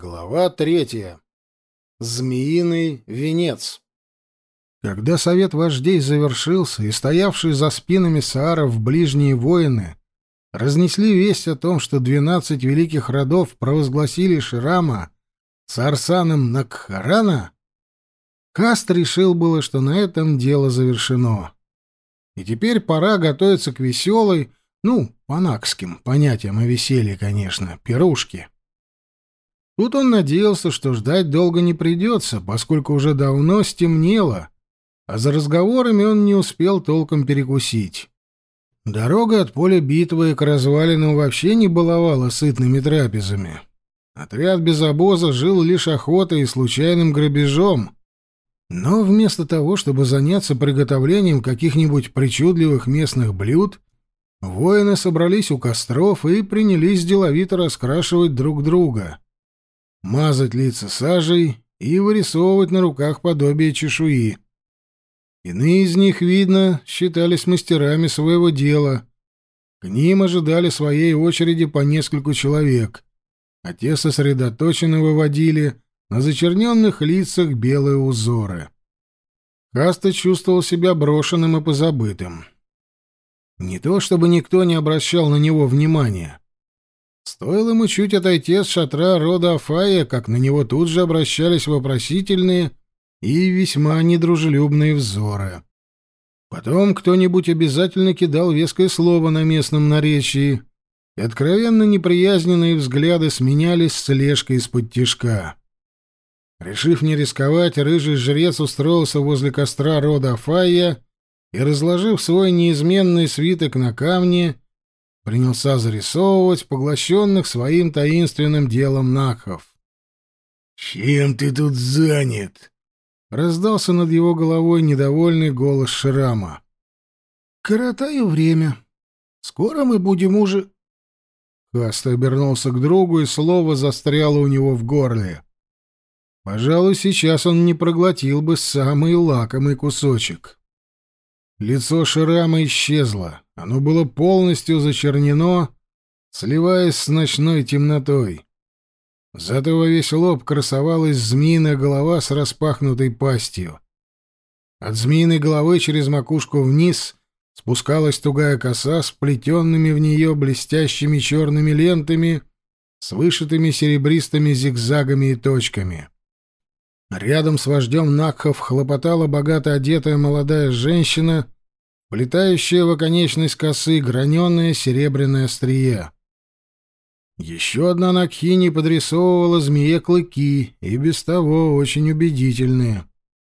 Глава третья. Змеиный венец. Когда совет вождей завершился, и стоявшие за спинами сааров ближние воины разнесли весть о том, что двенадцать великих родов провозгласили Ширама с Арсаном Накхарана, Каст решил было, что на этом дело завершено. И теперь пора готовиться к веселой, ну, панакским понятиям о веселье, конечно, пирушке. Тут он надеялся, что ждать долго не придется, поскольку уже давно стемнело, а за разговорами он не успел толком перекусить. Дорога от поля битвы к развалинам вообще не баловала сытными трапезами. Отряд без обоза жил лишь охотой и случайным грабежом. Но вместо того, чтобы заняться приготовлением каких-нибудь причудливых местных блюд, воины собрались у костров и принялись деловито раскрашивать друг друга мазать лица сажей и вырисовывать на руках подобие чешуи. Иные из них, видно, считались мастерами своего дела. К ним ожидали своей очереди по нескольку человек, а те сосредоточенно выводили на зачерненных лицах белые узоры. Каста чувствовал себя брошенным и позабытым. Не то чтобы никто не обращал на него внимания. Стоило ему чуть отойти от шатра рода Афая, как на него тут же обращались вопросительные и весьма недружелюбные взоры. Потом кто-нибудь обязательно кидал веское слово на местном наречии, и откровенно неприязненные взгляды сменялись слежкой из-под тишка. Решив не рисковать, рыжий жрец устроился возле костра рода Афая и, разложив свой неизменный свиток на камне, принялся зарисовывать поглощенных своим таинственным делом Накхов. «Чем ты тут занят?» — раздался над его головой недовольный голос Шрама. «Коротаю время. Скоро мы будем уже...» Хаста обернулся к другу, и слово застряло у него в горле. Пожалуй, сейчас он не проглотил бы самый лакомый кусочек. Лицо Ширама исчезло. Оно было полностью зачернено, сливаясь с ночной темнотой. Зато во весь лоб красовалась змеиная голова с распахнутой пастью. От змеиной головы через макушку вниз спускалась тугая коса с плетенными в нее блестящими черными лентами с вышитыми серебристыми зигзагами и точками. Рядом с вождем Накхов хлопотала богато одетая молодая женщина, плетающая в оконечность косы граненое серебряное острие. Еще одна Накхини подрисовывала змее клыки, и без того очень убедительные.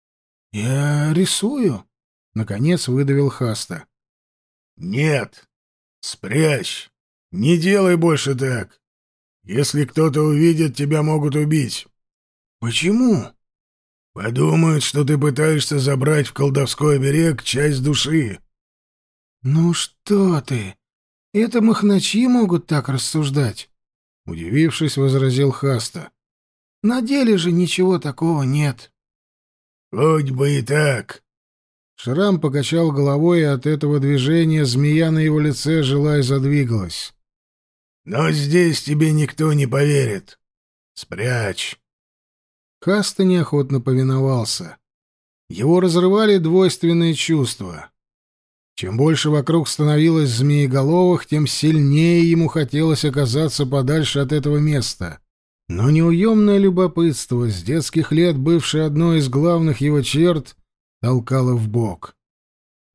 — Я рисую, — наконец выдавил Хаста. — Нет, спрячь, не делай больше так. Если кто-то увидит, тебя могут убить. — Почему? Подумают, что ты пытаешься забрать в колдовской берег часть души. Ну что ты? Это махначи могут так рассуждать, удивившись, возразил Хаста. На деле же ничего такого нет. Хоть бы и так. Шрам покачал головой, и от этого движения змея на его лице жила и задвигалась. Но здесь тебе никто не поверит. Спрячь. Хаста неохотно повиновался. Его разрывали двойственные чувства. Чем больше вокруг становилось змееголовых, тем сильнее ему хотелось оказаться подальше от этого места. Но неуемное любопытство, с детских лет бывшее одной из главных его черт, толкало в бок.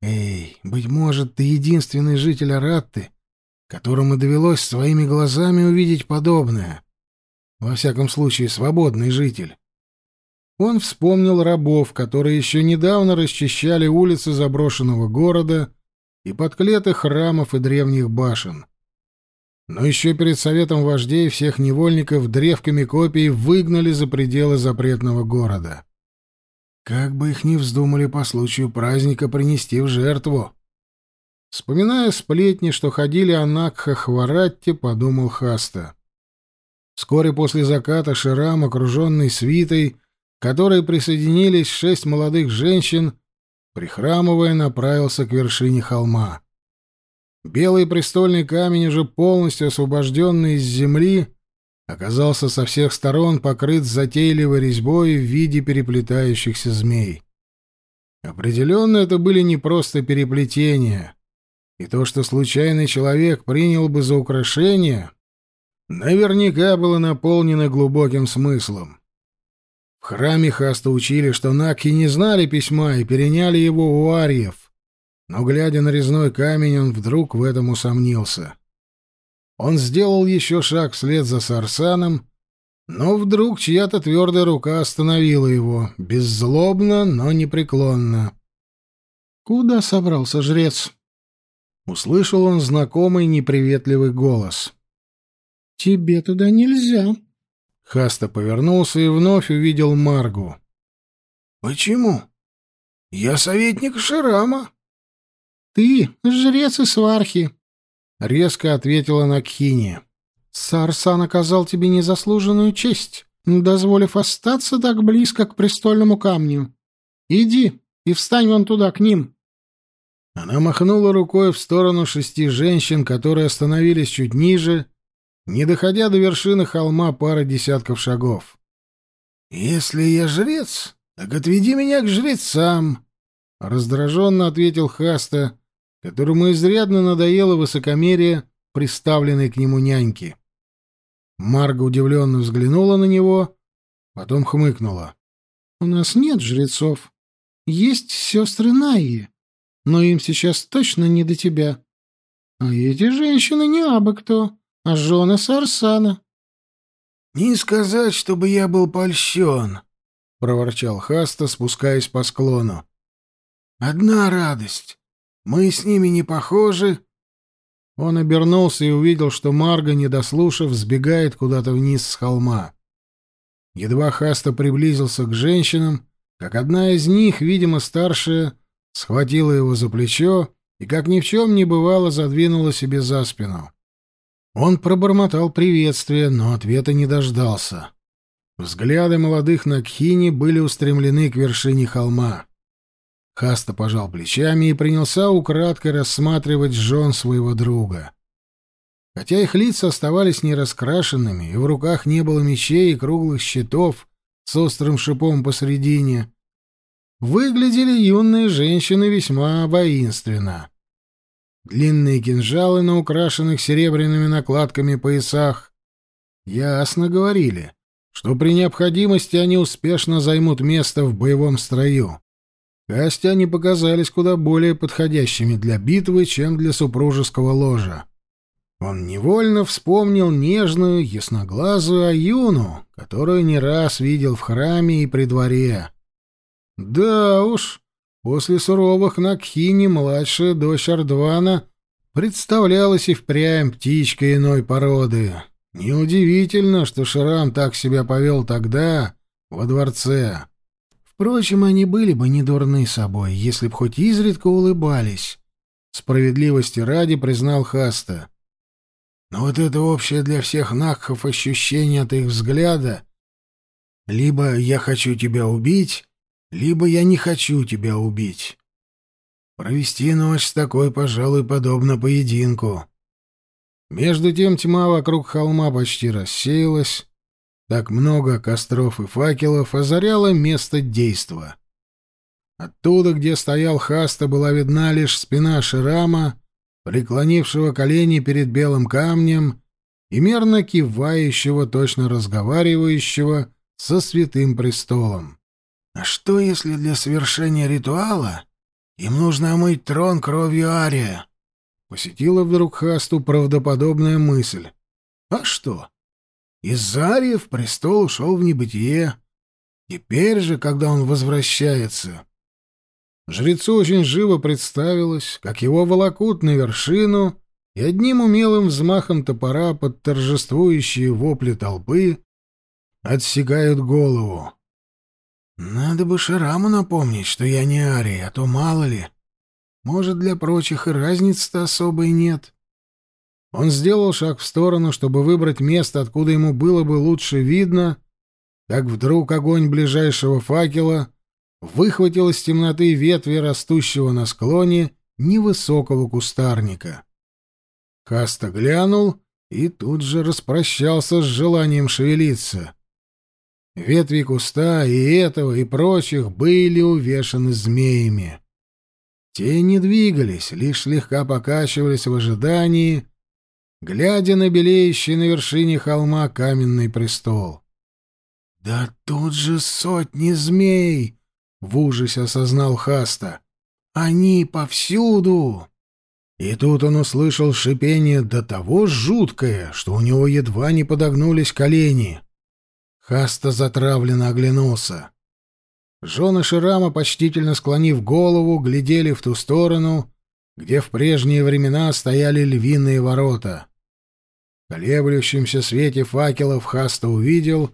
«Эй, быть может, ты единственный житель Аратты, которому довелось своими глазами увидеть подобное. Во всяком случае, свободный житель. Он вспомнил рабов, которые еще недавно расчищали улицы заброшенного города и подклеты храмов и древних башен. Но еще перед советом вождей всех невольников древками копий выгнали за пределы запретного города. Как бы их ни вздумали по случаю праздника принести в жертву. Вспоминая сплетни, что ходили о Накхах подумал Хаста. Вскоре после заката Ширам, окруженный свитой, которой присоединились шесть молодых женщин, прихрамывая, направился к вершине холма. Белый престольный камень, уже полностью освобожденный из земли, оказался со всех сторон покрыт затейливой резьбой в виде переплетающихся змей. Определенно это были не просто переплетения, и то, что случайный человек принял бы за украшение, наверняка было наполнено глубоким смыслом. В храме Хаста учили, что Накхи не знали письма и переняли его у ариев, но, глядя на резной камень, он вдруг в этом усомнился. Он сделал еще шаг вслед за Сарсаном, но вдруг чья-то твердая рука остановила его, беззлобно, но непреклонно. «Куда собрался жрец?» Услышал он знакомый неприветливый голос. «Тебе туда нельзя». Хаста повернулся и вновь увидел Маргу. «Почему? Я советник Ширама». «Ты жрец из Свархи», — резко ответила Накхини. «Сарсан оказал тебе незаслуженную честь, дозволив остаться так близко к престольному камню. Иди и встань вон туда, к ним». Она махнула рукой в сторону шести женщин, которые остановились чуть ниже, не доходя до вершины холма пары десятков шагов. «Если я жрец, так отведи меня к жрецам», — раздраженно ответил Хаста, которому изрядно надоело высокомерие приставленной к нему няньки. Марга удивленно взглянула на него, потом хмыкнула. — У нас нет жрецов. Есть сестры Найи но им сейчас точно не до тебя. А эти женщины не абы кто, жены Сарсана. — Не сказать, чтобы я был польщен, — проворчал Хаста, спускаясь по склону. — Одна радость. Мы с ними не похожи. Он обернулся и увидел, что Марга, не дослушав, сбегает куда-то вниз с холма. Едва Хаста приблизился к женщинам, как одна из них, видимо, старшая, схватила его за плечо и, как ни в чем не бывало, задвинула себе за спину. Он пробормотал приветствие, но ответа не дождался. Взгляды молодых Накхини были устремлены к вершине холма. Хаста пожал плечами и принялся украдкой рассматривать жен своего друга. Хотя их лица оставались нераскрашенными, и в руках не было мечей и круглых щитов с острым шипом посредине, выглядели юные женщины весьма воинственно. Длинные кинжалы на украшенных серебряными накладками поясах ясно говорили, что при необходимости они успешно займут место в боевом строю. Кости они показались куда более подходящими для битвы, чем для супружеского ложа. Он невольно вспомнил нежную, ясноглазую Аюну, которую не раз видел в храме и при дворе. Да уж, после суровых Накхини младшая дочь Ардвана представлялась и впрямь птичкой иной породы. Неудивительно, что Шрам так себя повел тогда, во дворце. Впрочем, они были бы не дурны собой, если б хоть изредка улыбались. Справедливости ради признал Хаста. Но вот это общее для всех Накхов ощущение от их взгляда «Либо я хочу тебя убить, либо я не хочу тебя убить. Провести ночь с такой, пожалуй, подобно поединку. Между тем тьма вокруг холма почти рассеялась. Так много костров и факелов озаряло место действа. Оттуда, где стоял Хаста, была видна лишь спина Ширама, преклонившего колени перед белым камнем и мерно кивающего, точно разговаривающего со святым престолом. А что, если для совершения ритуала им нужно омыть трон кровью Ария? Посетила вдруг Хасту правдоподобная мысль. А что? Из Ариев престол ушел в небытие. Теперь же, когда он возвращается... Жрецу очень живо представилось, как его волокут на вершину и одним умелым взмахом топора под торжествующие вопли толпы отсекают голову. Надо бы Шараму напомнить, что я не Арий, а то мало ли. Может, для прочих и разницы-то особой нет. Он сделал шаг в сторону, чтобы выбрать место, откуда ему было бы лучше видно, как вдруг огонь ближайшего факела выхватил из темноты ветви растущего на склоне невысокого кустарника. Хаста глянул и тут же распрощался с желанием шевелиться. Ветви куста и этого, и прочих были увешаны змеями. Те не двигались, лишь слегка покачивались в ожидании, глядя на белеющий на вершине холма каменный престол. «Да тут же сотни змей!» — в ужасе осознал Хаста. «Они повсюду!» И тут он услышал шипение до того жуткое, что у него едва не подогнулись колени. Хаста затравленно оглянулся. Жены Ширама, почтительно склонив голову, глядели в ту сторону, где в прежние времена стояли львиные ворота. В колеблющемся свете факелов Хаста увидел,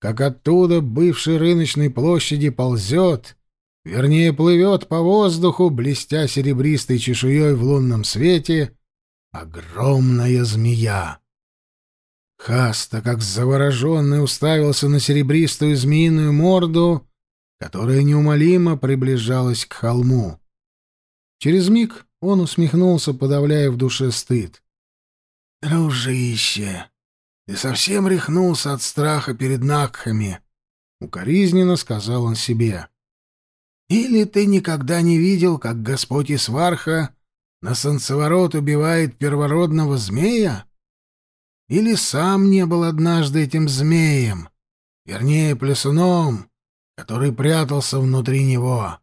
как оттуда, бывшей рыночной площади, ползет, вернее, плывет по воздуху, блестя серебристой чешуей в лунном свете, огромная змея. Хаста, как завороженный, уставился на серебристую змеиную морду, которая неумолимо приближалась к холму. Через миг он усмехнулся, подавляя в душе стыд. «Дружище, ты совсем рехнулся от страха перед Накхами», — укоризненно сказал он себе. Или ты никогда не видел, как Господь Исварха на солнцеворот убивает первородного змея? Или сам не был однажды этим змеем, вернее, плесуном, который прятался внутри него?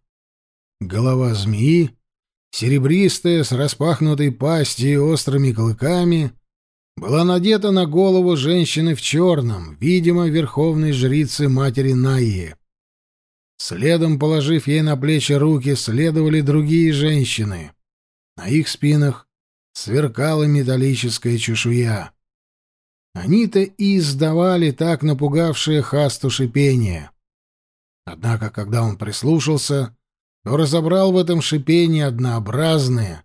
Голова змеи, серебристая, с распахнутой пастью и острыми клыками, была надета на голову женщины в черном, видимо, верховной жрицы матери Найи. Следом, положив ей на плечи руки, следовали другие женщины. На их спинах сверкала металлическая чешуя. Они-то и издавали так напугавшее Хасту шипение. Однако, когда он прислушался, то разобрал в этом шипении однообразные,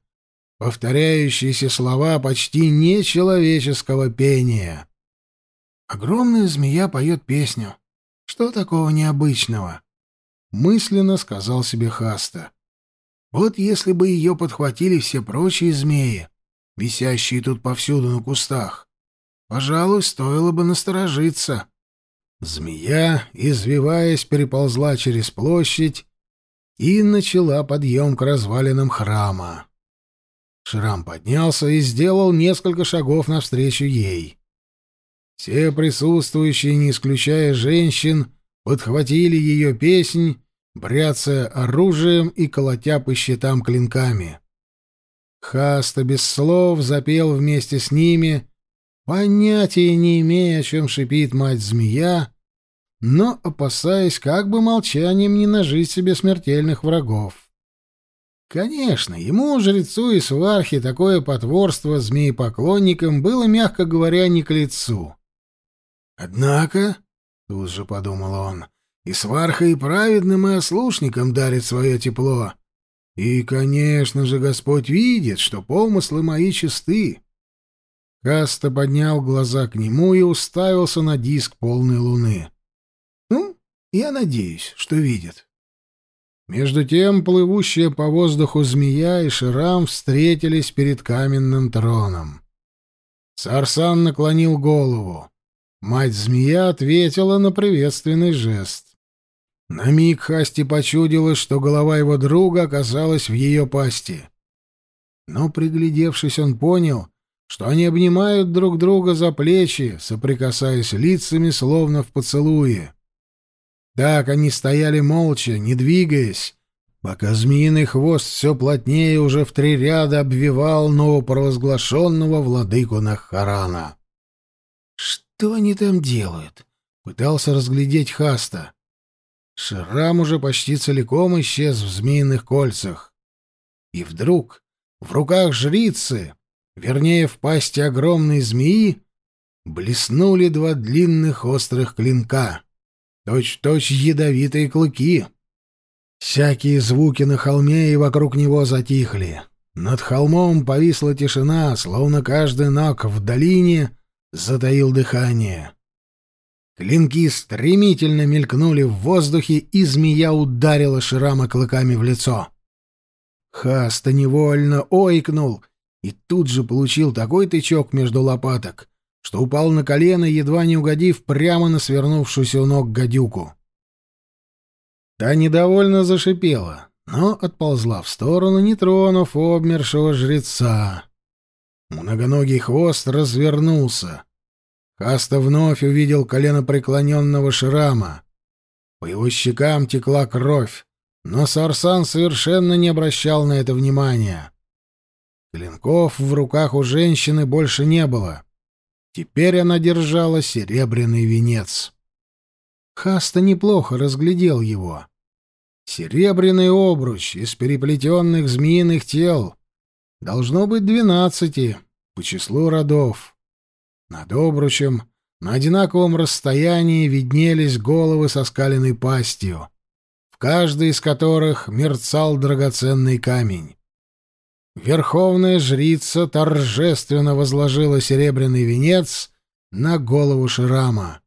повторяющиеся слова почти нечеловеческого пения. Огромная змея поет песню. Что такого необычного? мысленно сказал себе Хаста. Вот если бы ее подхватили все прочие змеи, висящие тут повсюду на кустах, пожалуй, стоило бы насторожиться. Змея, извиваясь, переползла через площадь и начала подъем к развалинам храма. Шрам поднялся и сделал несколько шагов навстречу ей. Все присутствующие, не исключая женщин, подхватили ее песнь бряцая оружием и колотя по щитам клинками. Хаста без слов запел вместе с ними, понятия не имея, о чем шипит мать-змея, но опасаясь, как бы молчанием не нажить себе смертельных врагов. Конечно, ему, жрецу и свархе, такое потворство змеепоклонникам было, мягко говоря, не к лицу. Однако, тут же подумал он, и сварха и праведным, и ослушникам дарит свое тепло. И, конечно же, Господь видит, что помыслы мои чисты. Каста поднял глаза к нему и уставился на диск полной луны. Ну, я надеюсь, что видит. Между тем плывущая по воздуху змея и Ширам встретились перед каменным троном. Сарсан наклонил голову. Мать-змея ответила на приветственный жест. На миг Хасти почудилось, что голова его друга оказалась в ее пасти. Но, приглядевшись, он понял, что они обнимают друг друга за плечи, соприкасаясь лицами, словно в поцелуе. Так они стояли молча, не двигаясь, пока змеиный хвост все плотнее уже в три ряда обвивал новопровозглашенного владыку Нахарана. «Что они там делают?» — пытался разглядеть Хаста. Шрам уже почти целиком исчез в змеиных кольцах. И вдруг в руках жрицы, вернее, в пасти огромной змеи, блеснули два длинных острых клинка, точь-точь ядовитые клыки. Всякие звуки на холме и вокруг него затихли. Над холмом повисла тишина, словно каждый ног в долине затаил дыхание. Клинки стремительно мелькнули в воздухе, и змея ударила Шрама клыками в лицо. Хаста невольно ойкнул и тут же получил такой тычок между лопаток, что упал на колено, едва не угодив прямо на свернувшуюся у ног гадюку. Та недовольно зашипела, но отползла в сторону, не тронув обмершего жреца. Многоногий хвост развернулся. Хаста вновь увидел коленопреклоненного Шрама. По его щекам текла кровь, но Сарсан совершенно не обращал на это внимания. Клинков в руках у женщины больше не было. Теперь она держала серебряный венец. Хаста неплохо разглядел его. Серебряный обруч из переплетенных змеиных тел. Должно быть двенадцати по числу родов. Над обручем на одинаковом расстоянии виднелись головы со скаленной пастью, в каждой из которых мерцал драгоценный камень. Верховная жрица торжественно возложила серебряный венец на голову Шрама.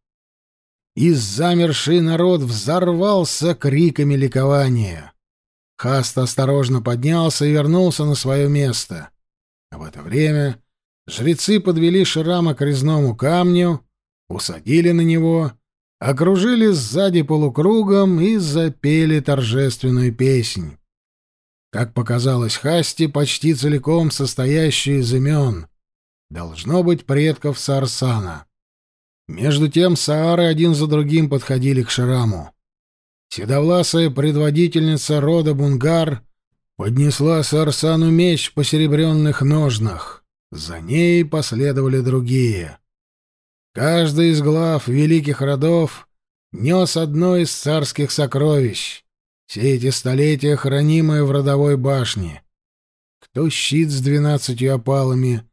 И замерший народ взорвался криками ликования. Хаст осторожно поднялся и вернулся на свое место. А в это время жрецы подвели Шрама к резному камню, усадили на него, окружили сзади полукругом и запели торжественную песнь как показалось Хасти, почти целиком состоящую из имен. Должно быть предков Сарсана. Между тем Саары один за другим подходили к Шраму. Седовласая предводительница рода Бунгар поднесла Сарсану меч по серебряных ножнах. За ней последовали другие. Каждый из глав великих родов нес одно из царских сокровищ. Все эти столетия, хранимые в родовой башне. Кто щит с двенадцатью опалами,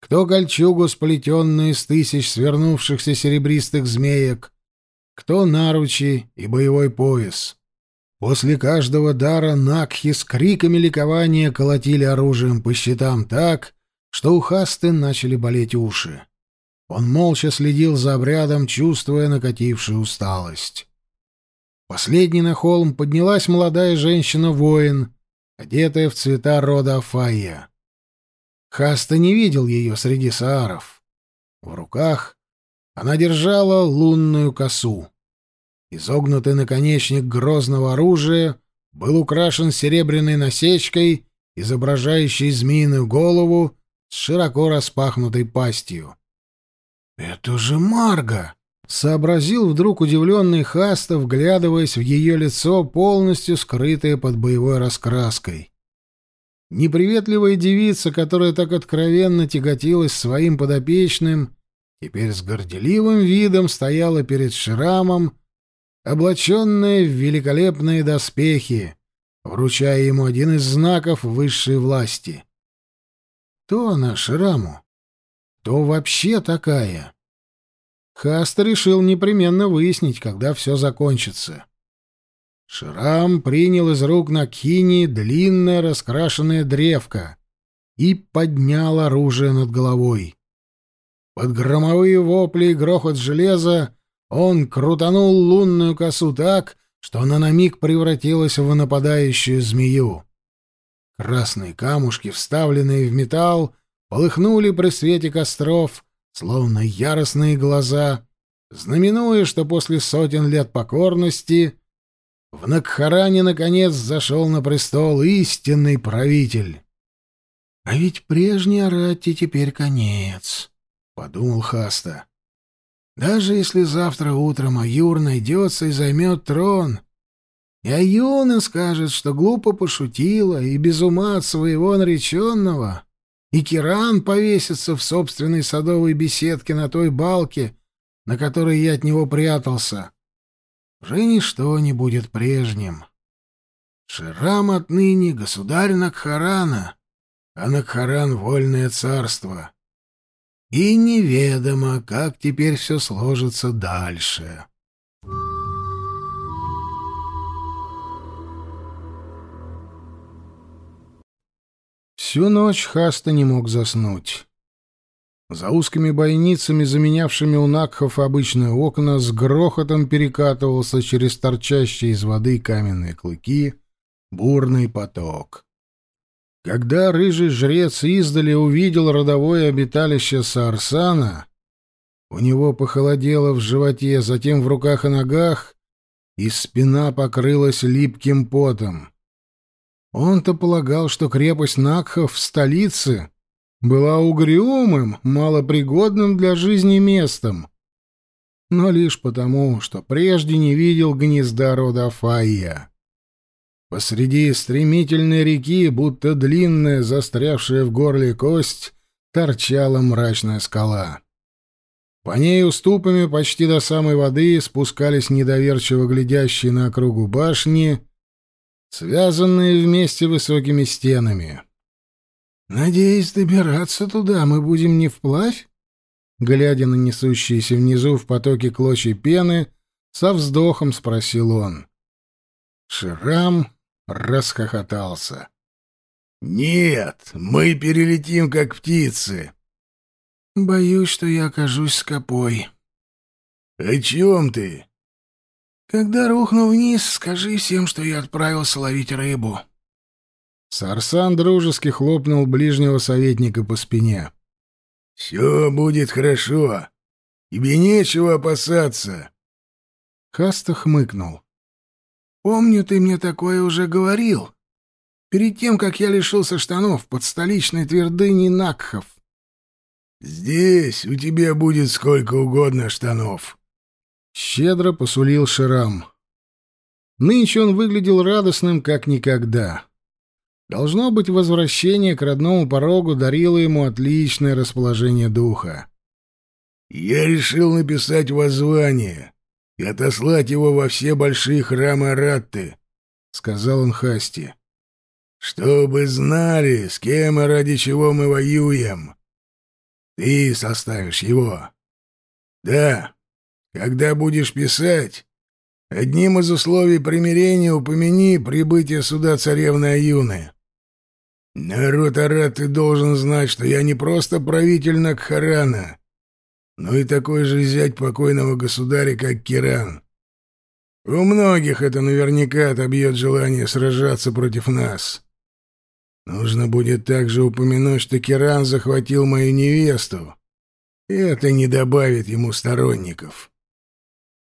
кто кольчугу, сплетенную из тысяч свернувшихся серебристых змеек, кто наручи и боевой пояс. После каждого дара Накхи с криками ликования колотили оружием по щитам так, что у Хасты начали болеть уши. Он молча следил за обрядом, чувствуя накатившую усталость. Последней на холм поднялась молодая женщина-воин, одетая в цвета рода Афайя. Хаста не видел ее среди сааров. В руках она держала лунную косу. Изогнутый наконечник грозного оружия был украшен серебряной насечкой, изображающей змеиную голову с широко распахнутой пастью. «Это же Марга!» Сообразил вдруг удивленный Хаста, вглядываясь в ее лицо, полностью скрытое под боевой раскраской. Неприветливая девица, которая так откровенно тяготилась своим подопечным, теперь с горделивым видом стояла перед Шрамом, облаченная в великолепные доспехи, вручая ему один из знаков высшей власти. То она Шраму, то вообще такая. Хаста решил непременно выяснить, когда все закончится. Шрам принял из рук Накини длинное раскрашенное древко и поднял оружие над головой. Под громовые вопли и грохот железа он крутанул лунную косу так, что она на миг превратилась в нападающую змею. Красные камушки, вставленные в металл, полыхнули при свете костров, словно яростные глаза, знаменуя, что после сотен лет покорности в Накхаране наконец зашел на престол истинный правитель. «А ведь прежней Аратти теперь конец», — подумал Хаста. «Даже если завтра утром Аюр найдется и займет трон, и Аюна скажет, что глупо пошутила и без ума от своего нареченного, и Киран повесится в собственной садовой беседке на той балке, на которой я от него прятался. Уже ничто не будет прежним. Ширам отныне государь Накхарана, а Накхаран — вольное царство. И неведомо, как теперь все сложится дальше. Всю ночь Хаста не мог заснуть. За узкими бойницами, заменявшими у Накхов обычные окна, с грохотом перекатывался через торчащие из воды каменные клыки бурный поток. Когда рыжий жрец издали увидел родовое обиталище Саарсана, у него похолодело в животе, затем в руках и ногах, и спина покрылась липким потом. Он-то полагал, что крепость Накхов в столице была угрюмым, малопригодным для жизни местом, но лишь потому, что прежде не видел гнезда рода Файя. Посреди стремительной реки, будто длинная, застрявшая в горле кость, торчала мрачная скала. По ней уступами почти до самой воды спускались недоверчиво глядящие на округу башни, связанные вместе высокими стенами. «Надеюсь, добираться туда мы будем не вплавь?» Глядя на несущиеся внизу в потоке клочья пены, со вздохом спросил он. Шрам расхохотался. «Нет, мы перелетим, как птицы. Боюсь, что я окажусь скопой. О чем ты? Когда рухну вниз, скажи всем, что я отправился ловить рыбу. Сарсан дружески хлопнул ближнего советника по спине. Все будет хорошо. Тебе нечего опасаться. Хаста хмыкнул. Помню, ты мне такое уже говорил. Перед тем, как я лишился штанов под столичной твердыней Накхов. «Здесь у тебя будет сколько угодно штанов», — щедро посулил Ширам. Нынче он выглядел радостным, как никогда. Должно быть, возвращение к родному порогу дарило ему отличное расположение духа. «Я решил написать воззвание и отослать его во все большие храмы Аратты», — сказал он Хасти. «Чтобы знали, с кем и ради чего мы воюем». Ты составишь его. Да, когда будешь писать, одним из условий примирения упомяни прибытие сюда царевны Аюны. Народ Арат, ты должен знать, что я не просто правитель Накхарана, но и такой же зять покойного государя, как Киран. У многих это наверняка отобьет желание сражаться против нас. Нужно будет также упомянуть, что Киран захватил мою невесту. Это не добавит ему сторонников.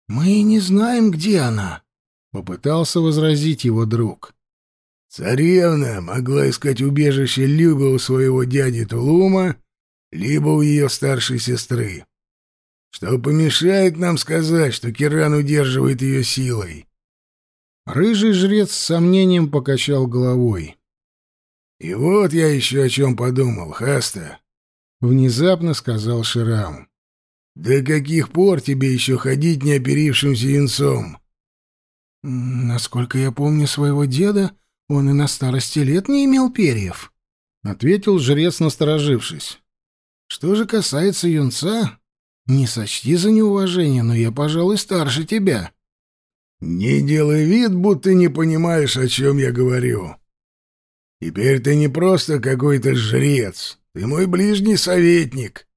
Мы не знаем, где она, попытался возразить его друг. Царевна могла искать убежище либо у своего дяди Тулума, либо у ее старшей сестры. Что помешает нам сказать, что Киран удерживает ее силой? Рыжий жрец с сомнением покачал головой. «И вот я еще о чем подумал, Хаста», — внезапно сказал Ширам. «До каких пор тебе еще ходить неоперившимся юнцом?» «Насколько я помню своего деда, он и на старости лет не имел перьев», — ответил жрец, насторожившись. «Что же касается юнца, не сочти за неуважение, но я, пожалуй, старше тебя». «Не делай вид, будто не понимаешь, о чем я говорю», Теперь ты не просто какой-то жрец, ты мой ближний советник.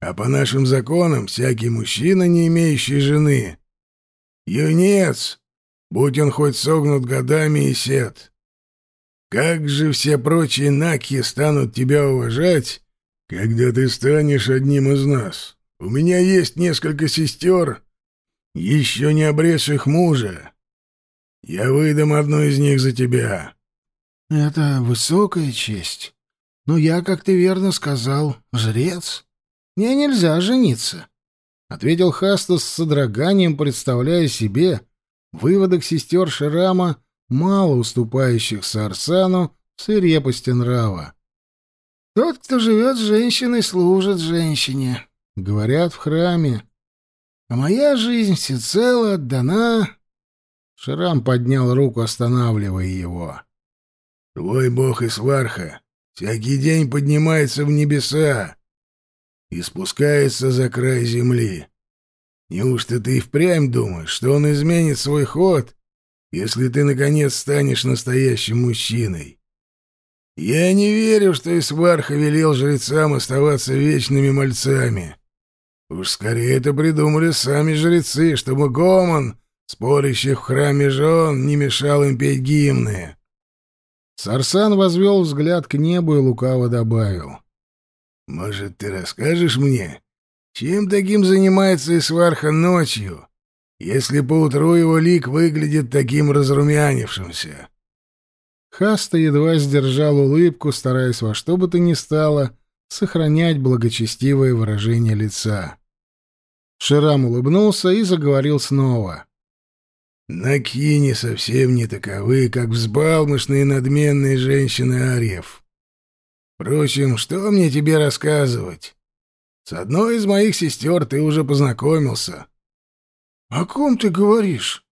А по нашим законам всякий мужчина, не имеющий жены, юнец, будь он хоть согнут годами и сед. Как же все прочие наки станут тебя уважать, когда ты станешь одним из нас? У меня есть несколько сестер, еще не обрезших мужа. Я выдам одну из них за тебя. Это высокая честь. Но я, как ты верно сказал, жрец. Мне нельзя жениться, — ответил Хастас с содроганием, представляя себе выводок сестер Ширама, мало уступающих Сарсану в свирепости нрава. Тот, кто живет с женщиной, служит женщине, — говорят в храме. А моя жизнь всецело отдана... Ширам поднял руку, останавливая его. Твой бог Исварха всякий день поднимается в небеса и спускается за край земли. Неужто ты и впрямь думаешь, что он изменит свой ход, если ты, наконец, станешь настоящим мужчиной? Я не верю, что Исварха велел жрецам оставаться вечными мальцами. Уж скорее это придумали сами жрецы, чтобы гомон, спорящих в храме жен, не мешал им петь гимны. Сарсан возвел взгляд к небу и лукаво добавил. «Может, ты расскажешь мне, чем таким занимается Исварха ночью, если поутру его лик выглядит таким разрумянившимся?» Хаста едва сдержал улыбку, стараясь во что бы то ни стало сохранять благочестивое выражение лица. Ширам улыбнулся и заговорил снова. «Накини совсем не таковы, как взбалмошные надменные женщины Арьев. Впрочем, что мне тебе рассказывать? С одной из моих сестер ты уже познакомился». «О ком ты говоришь?»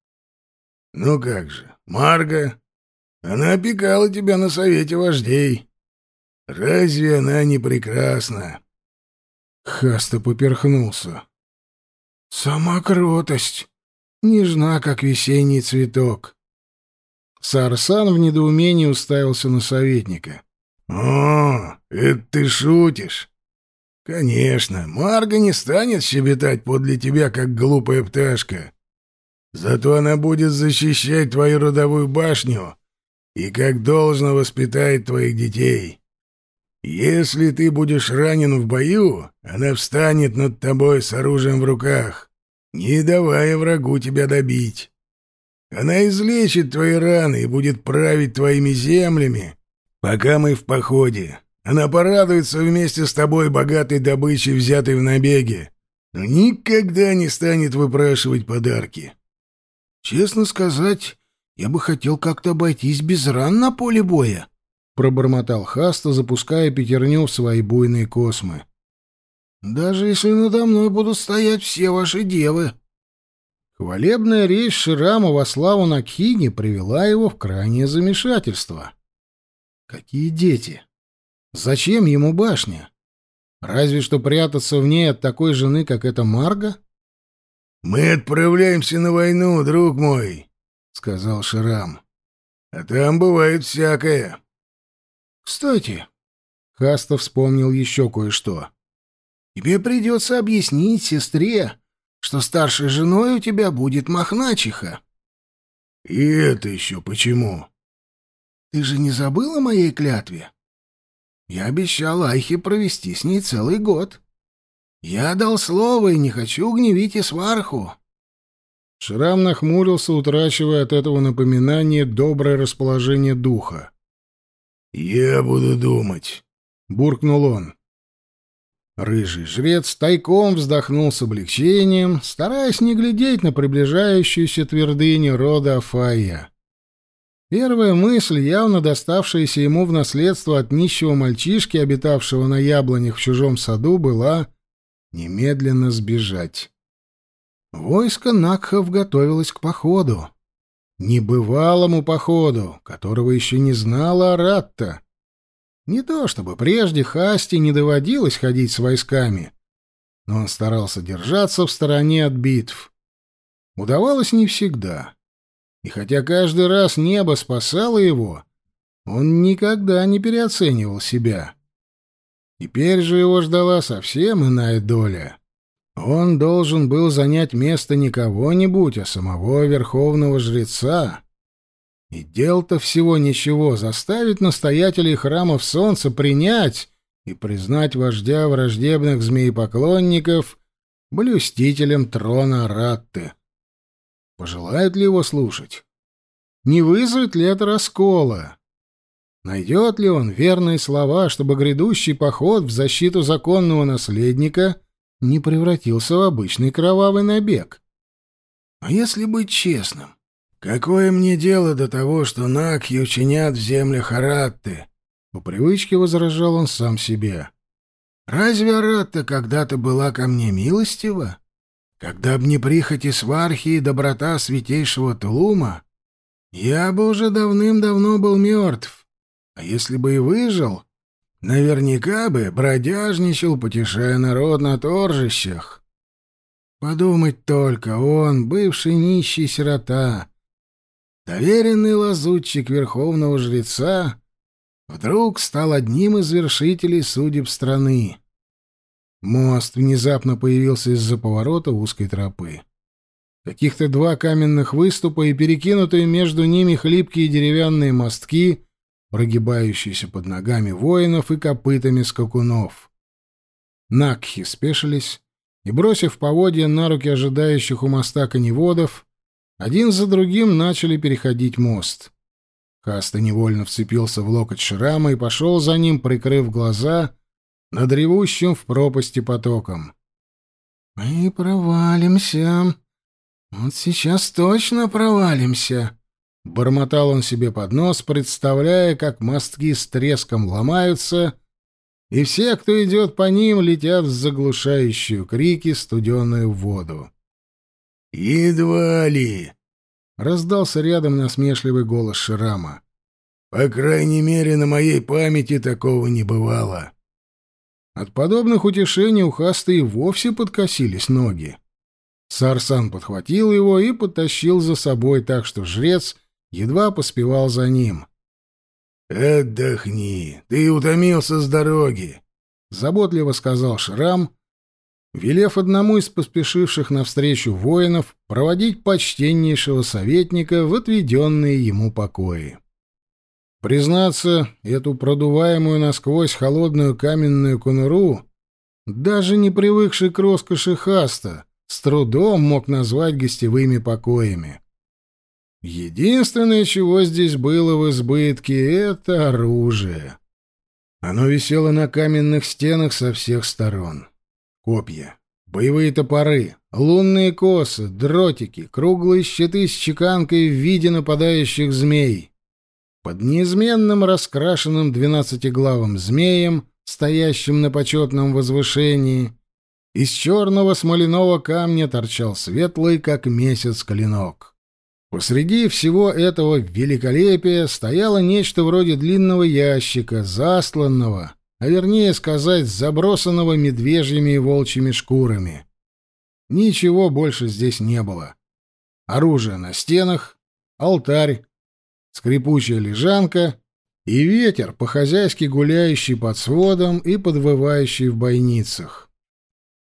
«Ну как же, Марга. Она опекала тебя на совете вождей. Разве она не прекрасна?» Хаста поперхнулся. «Сама кротость, нежна, как весенний цветок». Сарсан в недоумении уставился на советника. «О, это ты шутишь? Конечно, Марга не станет щебетать подле тебя, как глупая пташка. Зато она будет защищать твою родовую башню и как должно воспитает твоих детей. Если ты будешь ранен в бою, она встанет над тобой с оружием в руках, не давая врагу тебя добить. Она излечит твои раны и будет править твоими землями, пока мы в походе. Она порадуется вместе с тобой богатой добычей, взятой в набеге, но никогда не станет выпрашивать подарки. Честно сказать, я бы хотел как-то обойтись без ран на поле боя, пробормотал Хаста, запуская пятерню в свои буйные космы. Даже если надо мной будут стоять все ваши девы. Хвалебная речь Ширама во славу Накхини привела его в крайнее замешательство. Какие дети? Зачем ему башня? Разве что прятаться в ней от такой жены, как эта Марга? «Мы отправляемся на войну, друг мой», — сказал Ширам. «А там бывает всякое». «Кстати», — Хаста вспомнил еще кое-что. «Тебе придется объяснить сестре, что старшей женой у тебя будет мохначиха». «И это еще почему?» «Ты же не забыл о моей клятве? Я обещал Айхе провести с ней целый год. Я дал слово и не хочу гневить и сварху». Шрам нахмурился, утрачивая от этого напоминания доброе расположение духа. «Я буду думать», — буркнул он. Рыжий жрец тайком вздохнул с облегчением, стараясь не глядеть на приближающуюся твердыню рода Афая. Первая мысль, явно доставшаяся ему в наследство от нищего мальчишки, обитавшего на яблонях в чужом саду, была немедленно сбежать. Войско Накхов готовилось к походу небывалому походу, которого еще не знала Аратта. Не то чтобы прежде Хасти не доводилось ходить с войсками, но он старался держаться в стороне от битв. Удавалось не всегда. И хотя каждый раз небо спасало его, он никогда не переоценивал себя. Теперь же его ждала совсем иная доля. Он должен был занять место не кого-нибудь, а самого верховного жреца. И дел-то всего ничего заставить настоятелей храмов солнца принять и признать вождя враждебных змеепоклонников блюстителем трона Ратты. Пожелают ли его слушать? Не вызовет ли это раскола? Найдет ли он верные слова, чтобы грядущий поход в защиту законного наследника — не превратился в обычный кровавый набег. А если быть честным, какое мне дело до того, что Накхи учинят в землях Аратты? По привычке возражал он сам себе. Разве Аратта когда-то была ко мне милостива? Когда б не прихоти свархи и доброта святейшего Тулума, я бы уже давным-давно был мертв. А если бы и выжил, Наверняка бы бродяжничал, потешая народ на торжищах. Подумать только, он, бывший нищий сирота, доверенный лазутчик верховного жреца, вдруг стал одним из вершителей судеб страны. Мост внезапно появился из-за поворота узкой тропы. Каких-то два каменных выступа и перекинутые между ними хлипкие деревянные мостки прогибающейся под ногами воинов и копытами скакунов. Накхи спешились и, бросив поводья на руки ожидающих у моста коневодов, один за другим начали переходить мост. Каста невольно вцепился в локоть Шрама и пошел за ним, прикрыв глаза над ревущим в пропасти потоком. «Мы провалимся. Вот сейчас точно провалимся», — бормотал он себе под нос, представляя, как мостки с треском ломаются, и все, кто идет по ним, летят в заглушающую крики студеную воду. «Едва ли!» — раздался рядом насмешливый голос Шрама. «По крайней мере, на моей памяти такого не бывало». От подобных утешений у Хаста и вовсе подкосились ноги. Сарсан подхватил его и потащил за собой так, что жрец едва поспевал за ним. «Отдохни, ты утомился с дороги», — заботливо сказал Шрам, велев одному из поспешивших навстречу воинов проводить почтеннейшего советника в отведенные ему покои. Признаться, эту продуваемую насквозь холодную каменную конуру, даже не привыкший к роскоши хаста, с трудом мог назвать гостевыми покоями. Единственное, чего здесь было в избытке, — это оружие. Оно висело на каменных стенах со всех сторон копья, боевые топоры, лунные косы, дротики, круглые щиты с чеканкой в виде нападающих змей. Под неизменным раскрашенным двенадцатиглавым змеем, стоящим на почетном возвышении, из черного смоляного камня торчал светлый, как месяц, клинок. Посреди всего этого великолепия стояло нечто вроде длинного ящика, засланного, а вернее сказать, забросанного медвежьими и волчьими шкурами. Ничего больше здесь не было. Оружие на стенах, алтарь, скрипучая лежанка и ветер, по-хозяйски гуляющий под сводом и подвывающий в бойницах.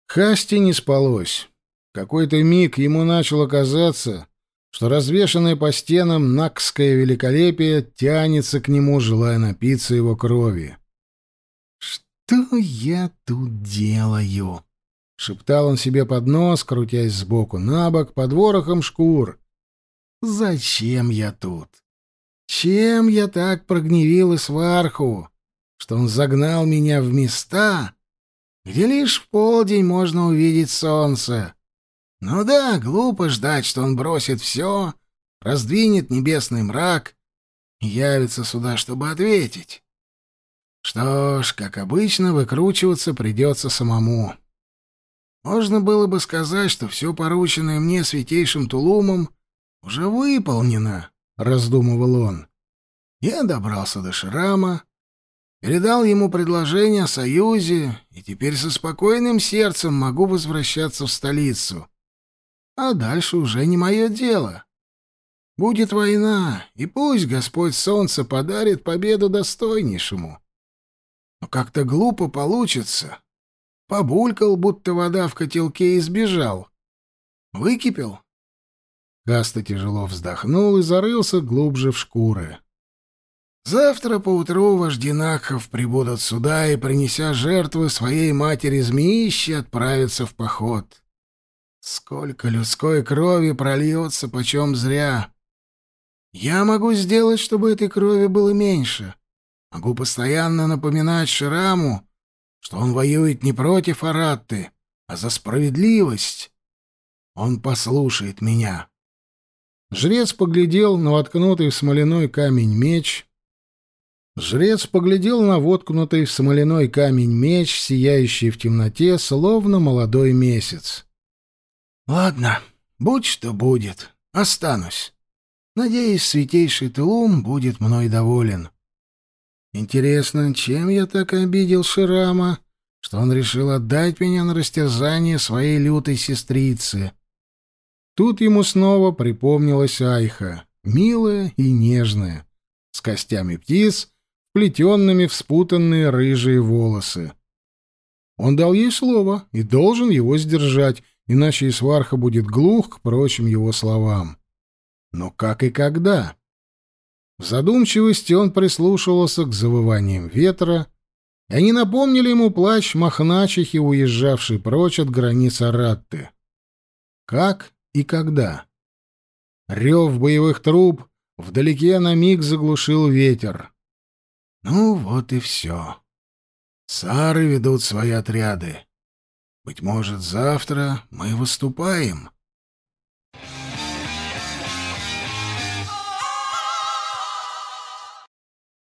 Хасти не спалось. В какой-то миг ему начало казаться, что развешанное по стенам накское великолепие тянется к нему, желая напиться его крови. «Что я тут делаю?» — шептал он себе под нос, крутясь сбоку на бок под ворохом шкур. «Зачем я тут? Чем я так прогневил сварху, что он загнал меня в места, где лишь в полдень можно увидеть солнце? Ну да, глупо ждать, что он бросит все, раздвинет небесный мрак и явится сюда, чтобы ответить». Что ж, как обычно, выкручиваться придется самому. Можно было бы сказать, что все порученное мне святейшим Тулумом уже выполнено, — раздумывал он. Я добрался до Шрама, передал ему предложение о союзе, и теперь со спокойным сердцем могу возвращаться в столицу. А дальше уже не мое дело. Будет война, и пусть Господь Солнце подарит победу достойнейшему. Но как-то глупо получится. Побулькал, будто вода в котелке, и сбежал. Выкипел. Каста тяжело вздохнул и зарылся глубже в шкуры. Завтра поутру вожди Накхов прибудут сюда и, принеся жертвы своей матери змеище, отправятся в поход. Сколько людской крови прольется почем зря. Я могу сделать, чтобы этой крови было меньше. Могу постоянно напоминать Шираму, что он воюет не против Аратты, а за справедливость. Он послушает меня. Жрец поглядел на воткнутый в смоляной камень меч. Жрец поглядел на воткнутый в смоляной камень меч, сияющий в темноте, словно молодой месяц. «Ладно, будь что будет, останусь. Надеюсь, святейший Тулум будет мной доволен». Интересно, чем я так обидел Ширама, что он решил отдать меня на растерзание своей лютой сестрицы? Тут ему снова припомнилась Айха, милая и нежная, с костями птиц, плетенными в спутанные рыжие волосы. Он дал ей слово и должен его сдержать, иначе Исварха будет глух к прочим его словам. Но как и когда? В задумчивости он прислушивался к завываниям ветра, и они напомнили ему плащ мохначихи, уезжавший прочь от границ Аратты. Как и когда? Рев боевых труб вдалеке на миг заглушил ветер. Ну вот и все. Сары ведут свои отряды. Быть может, завтра мы выступаем.